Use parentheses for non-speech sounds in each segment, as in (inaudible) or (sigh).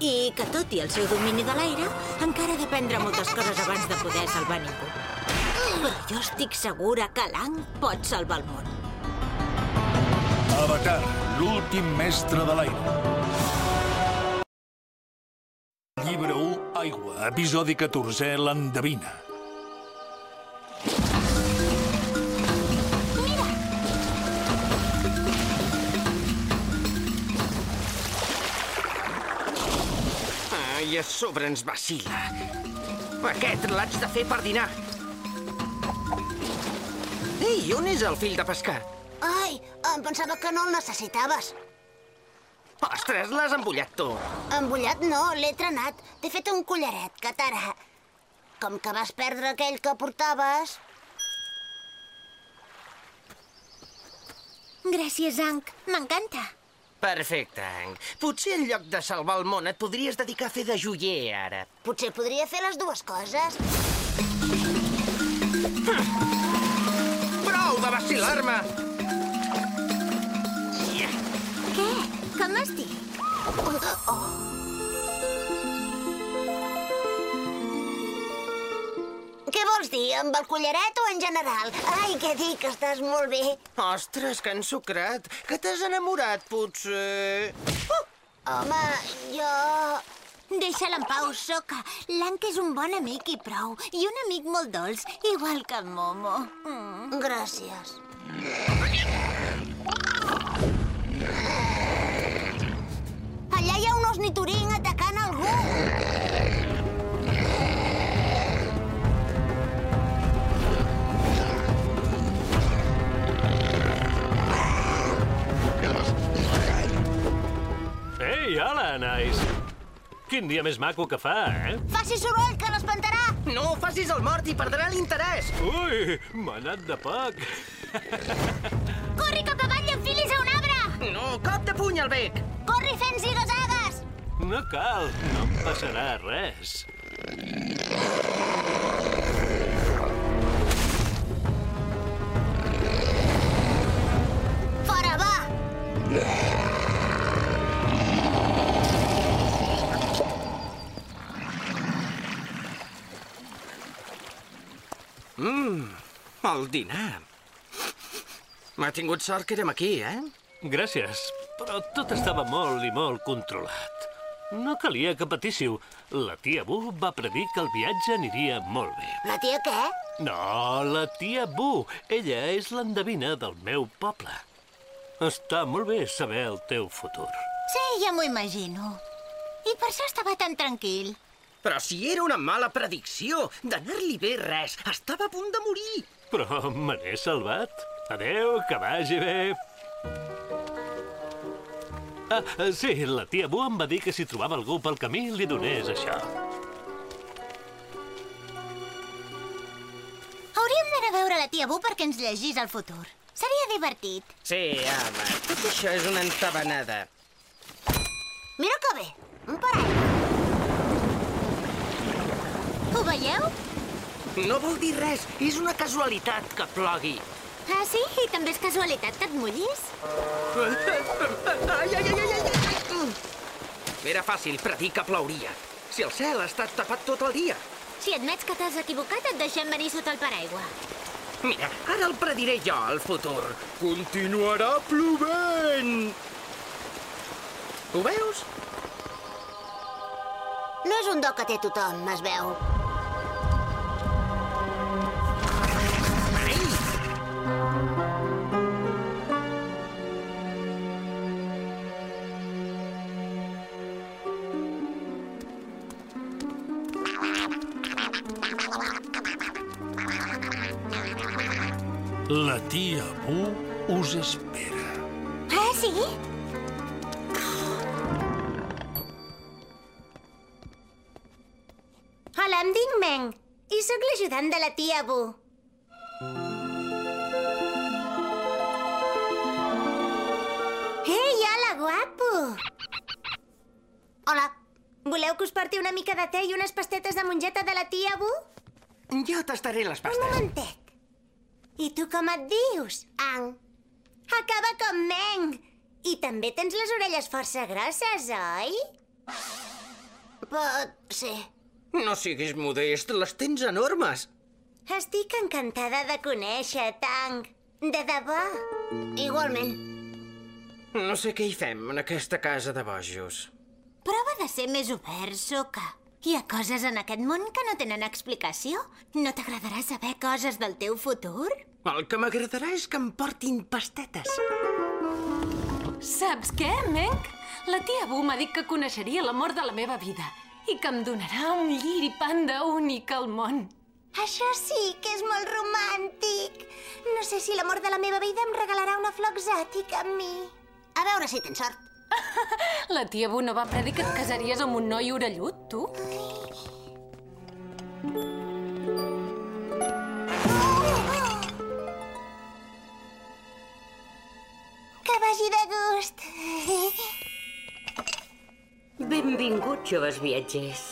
I que, tot i el seu domini de l'aire, encara ha d'aprendre moltes coses abans de poder salvar ningú. Però jo estic segura que l'Ang pot salvar el món. Avatar, l'últim mestre de l'aire. Llibre 1, Aigua, episodi 14, l'endevina. Ai, a sobre ens vacila. Aquest l'haig de fer per dinar. Ei, on és el fill de pescar? Ai, em pensava que no el necessitaves. Ostres, l'has embullat tu. Embullat no, l'he trenat. T'he fet un collaret, que t'ara. Com que vas perdre aquell que portaves... Gràcies, Ang. M'encanta. Perfecte, Ang. Potser en lloc de salvar el món et podries dedicar a fer de joier, ara. Potser podria fer les dues coses. Prou de vacilar-me! Yeah. Què? Com estic? Què vols dir, amb el collaret o en general? Ai, què dic, estàs molt bé. Ostres, que ensucrat! Que t'has enamorat, potser... Home, jo... Deixa'l en pau, Soca. L'Anc és un bon amic i prou. I un amic molt dolç, igual que en Momo. Mm. Gràcies. Quin dia més maco que fa, eh? Faci soroll, que l'espantarà. No facis el mort i perdrà l'interès! Ui, m'ha anat de poc. (laughs) Corri cap avall i enfilis a un arbre! No, cop de puny al bec! Corri fent zigazagues. No cal, no em passarà res. El dinar. M'ha tingut sort que érem aquí, eh? Gràcies, però tot estava molt i molt controlat. No calia que patíssiu. La tia Bu va predir que el viatge aniria molt bé. La tia què? No, la tia Bu. Ella és l'endevina del meu poble. Està molt bé saber el teu futur. Sí, ja m'ho imagino. I per això estava tan tranquil. Però si era una mala predicció, d'anar-li bé res, estava a punt de morir. Però me n'he salvat. Adeu, que vagi bé. Ah, ah, sí, la tia Bu em va dir que si trobava algú pel camí li donés això. Hauríem d'anar a veure la tia Bu perquè ens llegís el futur. Seria divertit. Sí, home, tot això és una entabanada. Mira que bé. Un parell. Ho veieu? No vol dir res, és una casualitat que plogui. Ah, sí? I també és casualitat que et mullis? Ai, ai, ai, ai, ai, ai. Era fàcil predir que plouria. Si el cel ha estat tapat tot el dia. Si admets que t'has equivocat, et deixem venir sota el paraigua. Mira, ara el prediré jo, el futur. Continuarà plovent! Ho veus? No és un do que té tothom, es veu. Bu. Ei, hola, guapo! Hola. Voleu que us porti una mica de te i unes pastetes de mongeta de la tia Bu? Jo tastaré les Un pastes. momentet. I tu com et dius? Ang. Acaba com Meng. I també tens les orelles força grosses, oi? Pot ser. No siguis modest, les tens enormes. Estic encantada de conèixer, Tang. De debò. Igualment. No sé què hi fem en aquesta casa de bojos. Prova de ser més obert, Soka. Hi ha coses en aquest món que no tenen explicació. No t'agradarà saber coses del teu futur? El que m'agradarà és que em portin pastetes. Saps què, Menc? La tia Bu m'ha dit que coneixeria l'amor de la meva vida i que em donarà un lliri panda únic al món. Això sí que és molt romàntic. No sé si l'amor de la meva vida em regalarà una flor exòtica amb mi. A veure si tens sort. (laughs) La tia Bu no va predir que et casaries amb un noi orellut, tu? Que vagi de gust. Benvinguts, joves viatgers.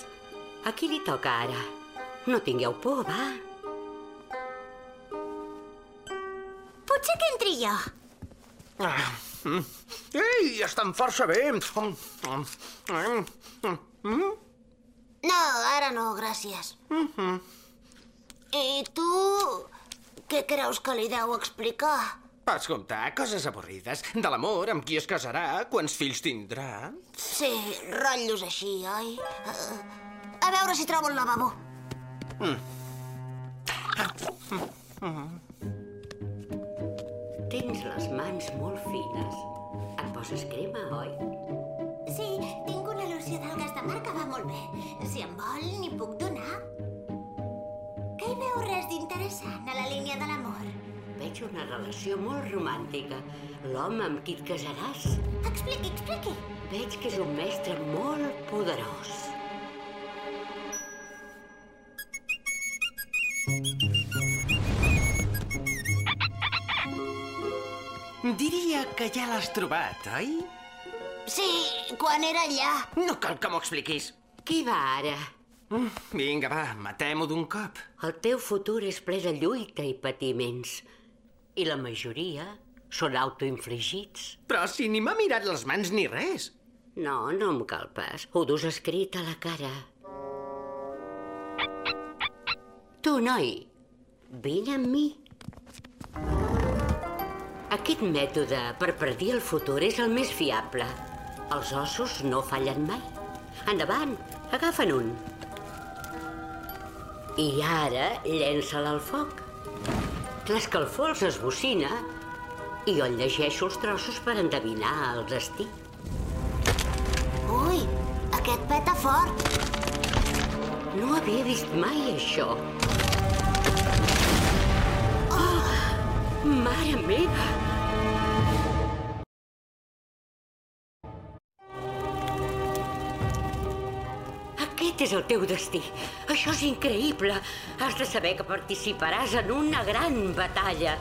A qui li toca ara? No tingueu por, va. Potser que entri jo. Ah. mm. Ei, estan força bé. No, ara no, gràcies. I tu... Què creus que li deu explicar? Pots contar coses avorrides. De l'amor, amb qui es casarà, quants fills tindrà. Sí, rotllos així, oi? Uh, a veure si trobo el lavabo. Tens les mans molt fines. Et poses crema, oi? Sí, tinc una loció d'algues de mar que va molt bé. Si em vol, n'hi puc donar. Que hi veu res d'interessant a la línia de l'amor? Veig una relació molt romàntica. L'home amb qui et casaràs. Expliqui, expliqui. Veig que és un mestre molt poderós. Diria que ja l'has trobat, oi? Sí, quan era allà. No cal que m'ho expliquis. Qui va ara? Vinga, va, matem-ho d'un cop. El teu futur és ple de lluita i patiments. I la majoria són autoinfligits. Però si ni m'ha mirat les mans ni res. No, no em cal pas. Ho dus escrit a la cara. Tu, noi, vine amb mi. Aquest mètode per predir el futur és el més fiable. Els ossos no fallen mai. Endavant, agafa'n un. I ara llença-la al foc. L'escalfor els esbocina i jo en llegeixo els trossos per endevinar el destí. Ui, aquest peta fort. No havia vist mai això. Mare meva! Aquest és el teu destí. Això és increïble. Has de saber que participaràs en una gran batalla.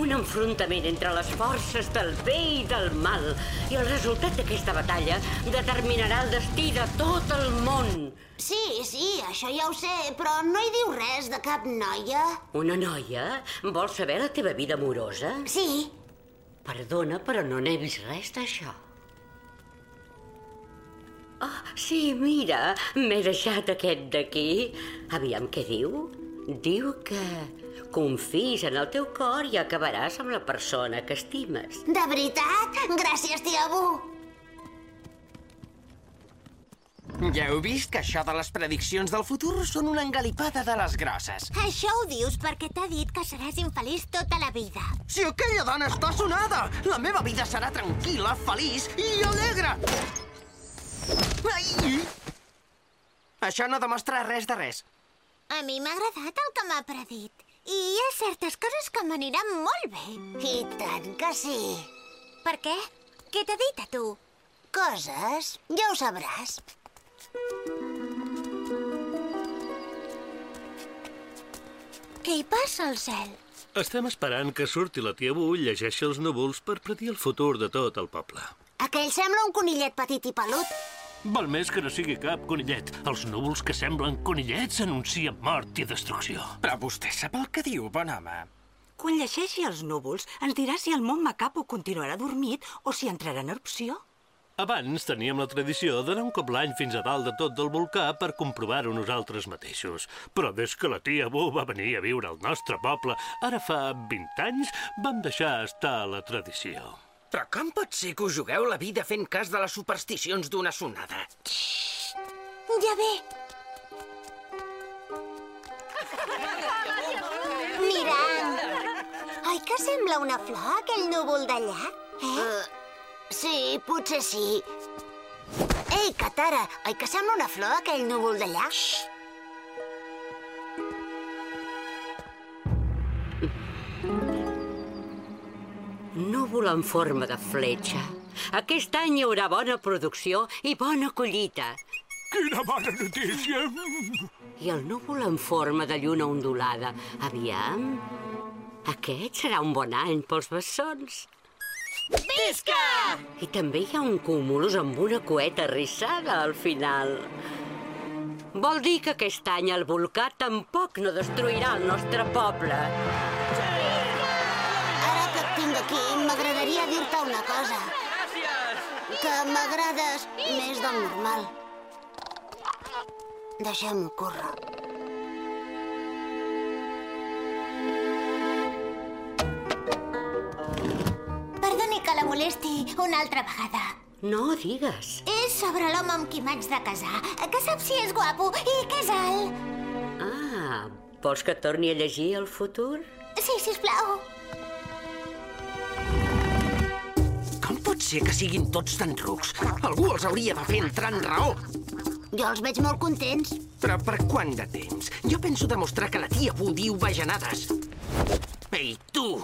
Un enfrontament entre les forces del bé i del mal. I el resultat d'aquesta batalla determinarà el destí de tot el món. Sí, sí, això ja ho sé, però no hi diu res de cap noia. Una noia? Vols saber la teva vida amorosa? Sí, Perdona, però no n'he vist res d'això. Oh, sí, mira, m'he deixat aquest d'aquí. Aviam què diu? Diu que confis en el teu cor i acabaràs amb la persona que estimes. de veritat? Gràcies, tia Bu. Ja heu vist que això de les prediccions del futur són una engalipada de les grosses. Això ho dius perquè t'ha dit que seràs infeliç tota la vida. Si aquella dona està sonada, la meva vida serà tranquil·la, feliç i alegre. Ai! Això no demostra res de res. A mi m'ha agradat el que m'ha predit. I hi ha certes coses que m'aniran molt bé. I tant que sí. Per què? Què t'ha dit a tu? Coses, ja ho sabràs. Què hi passa al cel? Estem esperant que surti la tia Bu i llegeixi els núvols per predir el futur de tot el poble. Aquell sembla un conillet petit i pelut. Val més que no sigui cap conillet. Els núvols que semblen conillets anuncien mort i destrucció. Però vostè sap el que diu, bon home. Quan llegeixi els núvols, ens dirà si el món macapo continuarà dormit o si entrarà en erupció. Abans teníem la tradició d'anar un cop l'any fins a dalt de tot del volcà per comprovar-ho nosaltres mateixos. Però des que la tia Bu va venir a viure al nostre poble, ara fa 20 anys, vam deixar estar la tradició. Però com pot ser que us jugueu la vida fent cas de les supersticions d'una sonada? Ja ve. Mirant. Oi que sembla una flor, aquell núvol d'allà? Eh? Uh, sí, potser sí. Ei, Katara, oi que sembla una flor aquell núvol d'allà? Núvol en forma de fletxa. Aquest any hi haurà bona producció i bona collita. Quina bona notícia! I el núvol en forma de lluna ondulada. Aviam... Aquest serà un bon any pels bessons. Visca! I també hi ha un cúmulus amb una coeta rissada al final. Vol dir que aquest any el volcà tampoc no destruirà el nostre poble. Ara que et tinc aquí, m'agradaria dir-te una cosa. Que m'agrades més del normal. Deixem-ho córrer. Perdoni que la molesti una altra vegada. No digues. És sobre l'home amb qui m'haig de casar. Que sap si és guapo i que és alt. Ah, vols que torni a llegir el futur? Sí, sisplau. Com pot ser que siguin tots tan rucs? Algú els hauria de fer entrar en raó. Jo els veig molt contents. Però per quant de temps? Jo penso demostrar que la tia Bu diu bajanades. Ei, tu!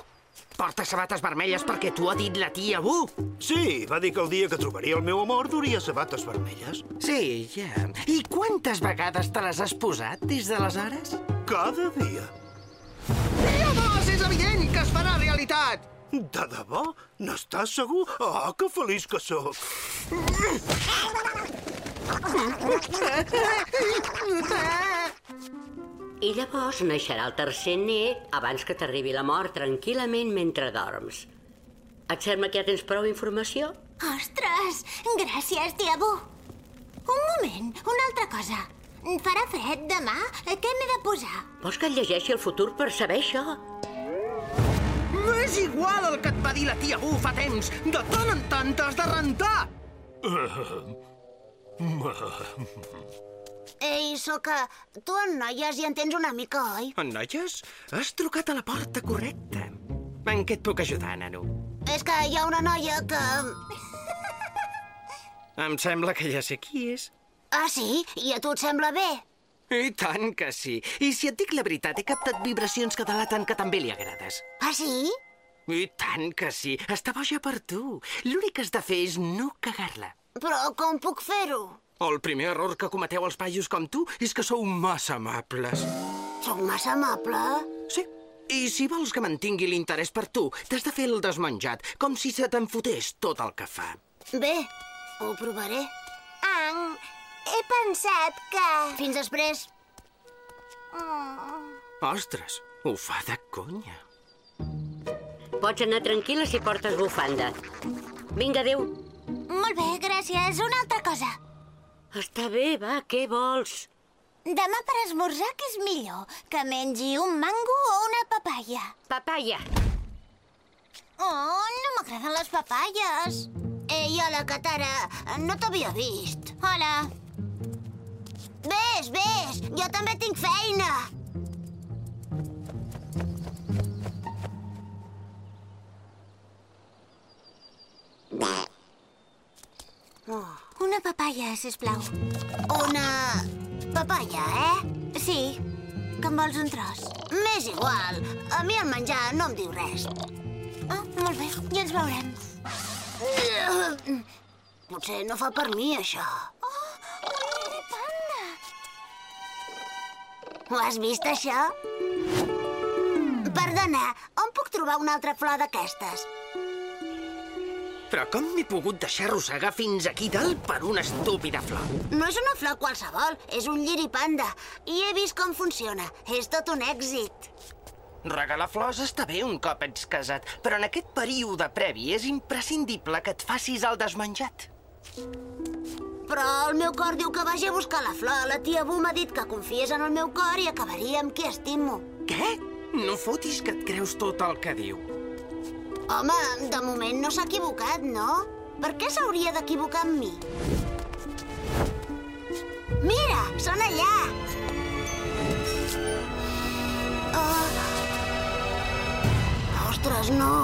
Porta sabates vermelles perquè t'ho ha dit la tia Bu? Sí, va dir que el dia que trobaria el meu amor duria sabates vermelles. Sí, ja. I quantes vegades te les has posat des d'aleshores? Cada dia. Llavors és evident que es farà realitat! De debò? N'estàs segur? Oh, que feliç que sóc. (laughs) I llavors naixerà el tercer net abans que t'arribi la mort tranquil·lament mentre dorms. Et sembla que ja tens prou informació? Ostres, gràcies, tia Bu. Un moment, una altra cosa. Farà fred demà? Què m'he de posar? Vols que et llegeixi el futur per saber això? És igual el que et va dir la tia Bu fa temps. De tant en tant t'has de rentar. (laughs) Ei, Soca, tu en noies hi entens una mica, oi? En noies, has trucat a la porta correcta. En què et puc ajudar, nano? És que hi ha una noia que... Em sembla que ja sé qui és. Ah, sí? I a tu et sembla bé? I tant que sí. I si et dic la veritat, he captat vibracions que delaten que també li agrades. Ah, sí? I tant que sí. Està boja per tu. L'únic que has de fer és no cagar-la. Però com puc fer-ho? El primer error que cometeu els paios com tu és que sou massa amables. Soc massa amable? Sí. I si vols que mantingui l'interès per tu, t'has de fer el desmenjat, com si se te'n fotés tot el que fa. Bé, ho provaré. Ang, he pensat que... Fins després. Ostres, ho fa de conya. Pots anar tranquil·la si portes bufanda. Vinga, adéu. Molt bé, gràcies. Una altra cosa. Està bé, va, què vols? Demà per esmorzar, què és millor? Que mengi un mango o una papaya? Papaya. Oh, no m'agraden les papayes. Ei, hola, Katara. No t'havia vist. Hola. Ves, ves. Jo també tinc feina. Una papaya, sisplau. Una papaya, eh? Sí, que en vols un tros. M'és igual. A mi el menjar no em diu res. Ah, molt bé, ja ens veurem. Potser no fa per mi, això. Oh, un panda! Ho has vist, això? Perdona, on puc trobar una altra flor d'aquestes? Però com m'he pogut deixar arrossegar fins aquí dalt per una estúpida flor? No és una flor qualsevol, és un lliri panda. I he vist com funciona. És tot un èxit. Regalar flors està bé un cop ets casat, però en aquest període previ és imprescindible que et facis el desmenjat. Però el meu cor diu que vagi a buscar la flor. La tia Bu m'ha dit que confies en el meu cor i acabaria amb qui estimo. Què? No fotis que et creus tot el que diu. Home, de moment no s'ha equivocat, no? Per què s'hauria d'equivocar amb mi? Mira, són allà! Oh. Ostres, no!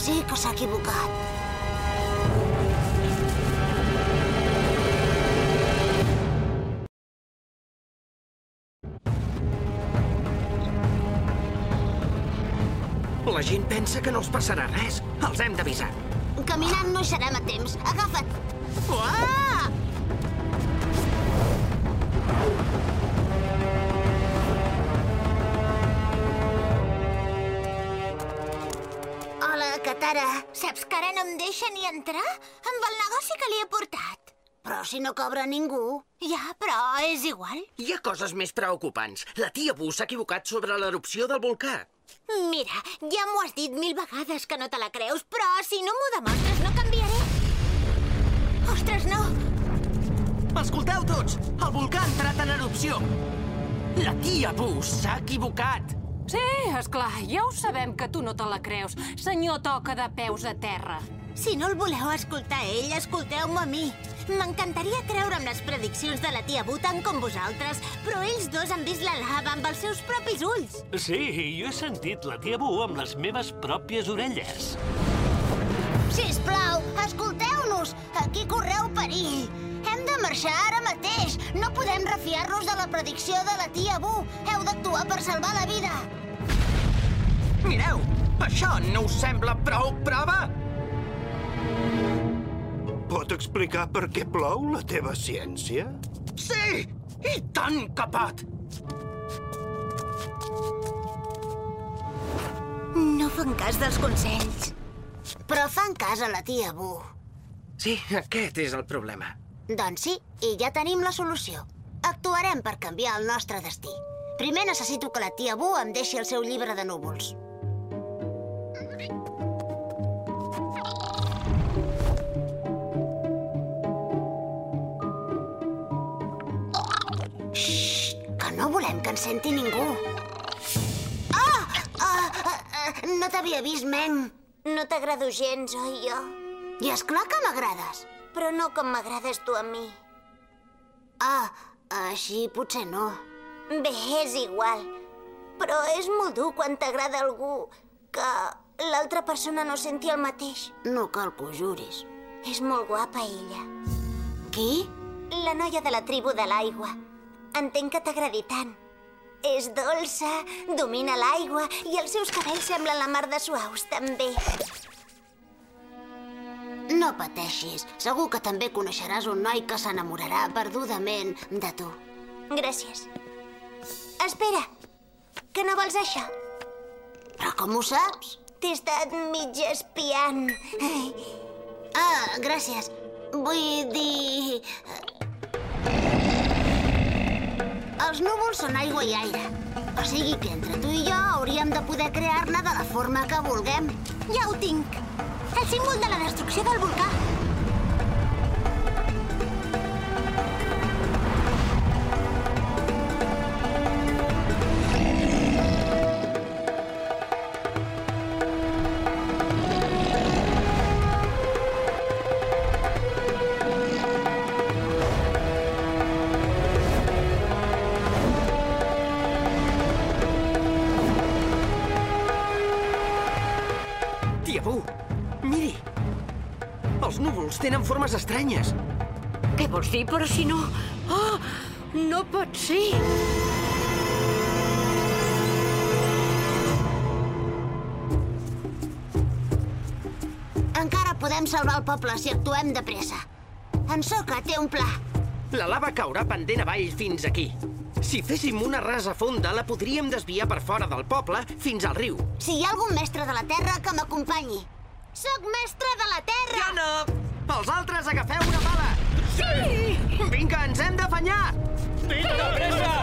Sí que s'ha equivocat. La gent pensa que no els passarà res. Els hem d'avisar. Caminant no serem a temps. Agafa't! Uah! Hola, Katara. Saps que ara no em deixa ni entrar amb el negoci que li he portat? Però si no cobra ningú... Ja, però és igual. Hi ha coses més preocupants. La tia Bu s'ha equivocat sobre l'erupció del volcà. Mira, ja m'ho has dit mil vegades que no te la creus, però si no m'ho demostres no canviaré. Ostres, no! Escolteu tots! El volcà ha entrat en erupció! La tia Bu s'ha equivocat! Sí, és clar, ja ho sabem que tu no te la creus. Senyor toca de peus a terra. Si no el voleu escoltar a ell, escolteu-me a mi. M'encantaria creure amb les prediccions de la tia Bu tant com vosaltres, però ells dos han vist la lava amb els seus propis ulls. Sí, jo he sentit la tia Bu amb les meves pròpies orelles. Sisplau, escolteu-nos! Aquí correu perill! Hem de marxar ara mateix! No podem refiar-nos de la predicció de la tia Bu! Heu d'actuar per salvar la vida! Mireu! Això no us sembla prou prova? Pot explicar per què plou la teva ciència? Sí! I tant que pot! No fan cas dels consells. Però fan cas a la tia Bu. Sí, aquest és el problema. Doncs sí, i ja tenim la solució. Actuarem per canviar el nostre destí. Primer necessito que la tia Bu em deixi el seu llibre de núvols. No volem que ens senti ningú. Ah! ah, ah, no t'havia vist, men. No t'agrado gens, oi, jo? I és clar que m'agrades. Però no com m'agrades tu a mi. Ah, així potser no. Bé, és igual. Però és molt dur quan t'agrada algú que l'altra persona no senti el mateix. No cal que ho juris. És molt guapa, ella. Qui? La noia de la tribu de l'aigua. Entenc que t'agradi tant. És dolça, domina l'aigua i els seus cabells semblen la mar de suaus, també. No pateixis. Segur que també coneixeràs un noi que s'enamorarà perdudament de tu. Gràcies. Espera, que no vols això? Però com ho saps? T'he estat mig espiant. Ah, gràcies. Vull dir... Els núvols són aigua i aire. O sigui que entre tu i jo hauríem de poder crear-ne de la forma que vulguem. Ja ho tinc. El símbol de la destrucció del volcà. Núvols tenen formes estranyes. Què vols dir? Però si no... Oh, no pot ser. Encara podem salvar el poble si actuem de pressa. En Soka té un pla. La lava caurà pendent avall fins aquí. Si féssim una rasa fonda, la podríem desviar per fora del poble fins al riu. Si hi ha algun mestre de la Terra, que m'acompanyi. Soc mestre de la Terra! Jo no! Els altres agafeu una pala! Sí! Vinga, ens hem d'afanyar! Vinga, pressa!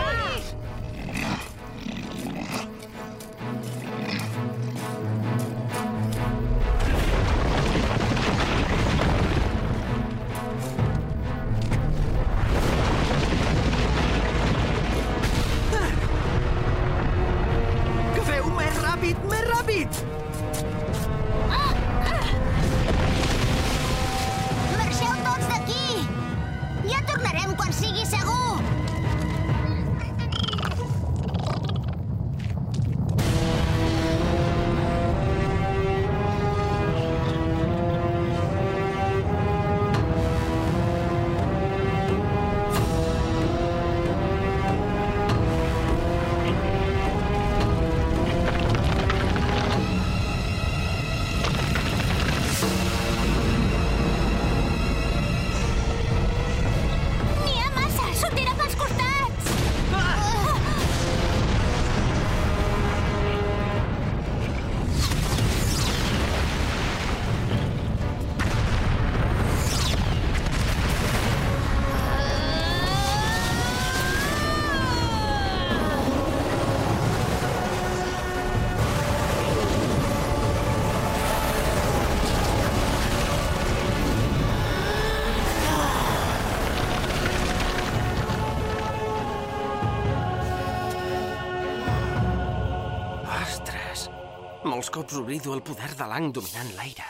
Molts cops oblido el poder de l'Ang dominant l'aire.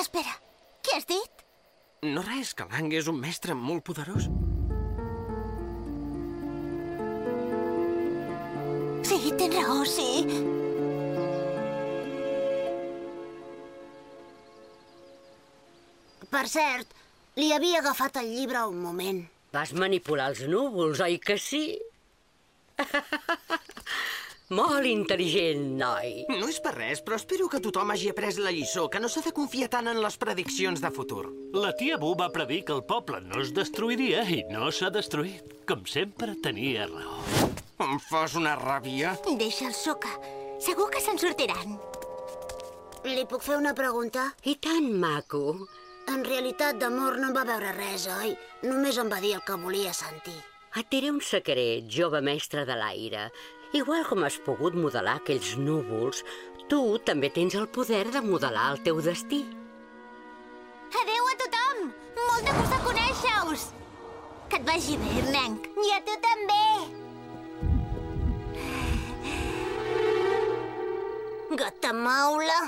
Espera, què has dit? No res, que l'Ang és un mestre molt poderós. Sí, tens raó, sí. Per cert, li havia agafat el llibre un moment. Vas manipular els núvols, oi que sí? (laughs) Molt intel·ligent, noi. No és per res, però espero que tothom hagi après la lliçó, que no s'ha de confiar tant en les prediccions de futur. La tia Bu va predir que el poble no es destruiria i no s'ha destruït. Com sempre, tenia raó. Em fas una ràbia. Deixa'l soca. Segur que se'n sortiran. Li puc fer una pregunta? I tant, maco. En realitat, d'amor no en va veure res, oi? Només em va dir el que volia sentir. Et diré un secret, jove mestre de l'aire. Igual com has pogut modelar aquells núvols, tu també tens el poder de modelar el teu destí. Adeu a tothom! Molt de gust de conèixer-us! Que et vagi bé, nen. I a tu també! Gata maula.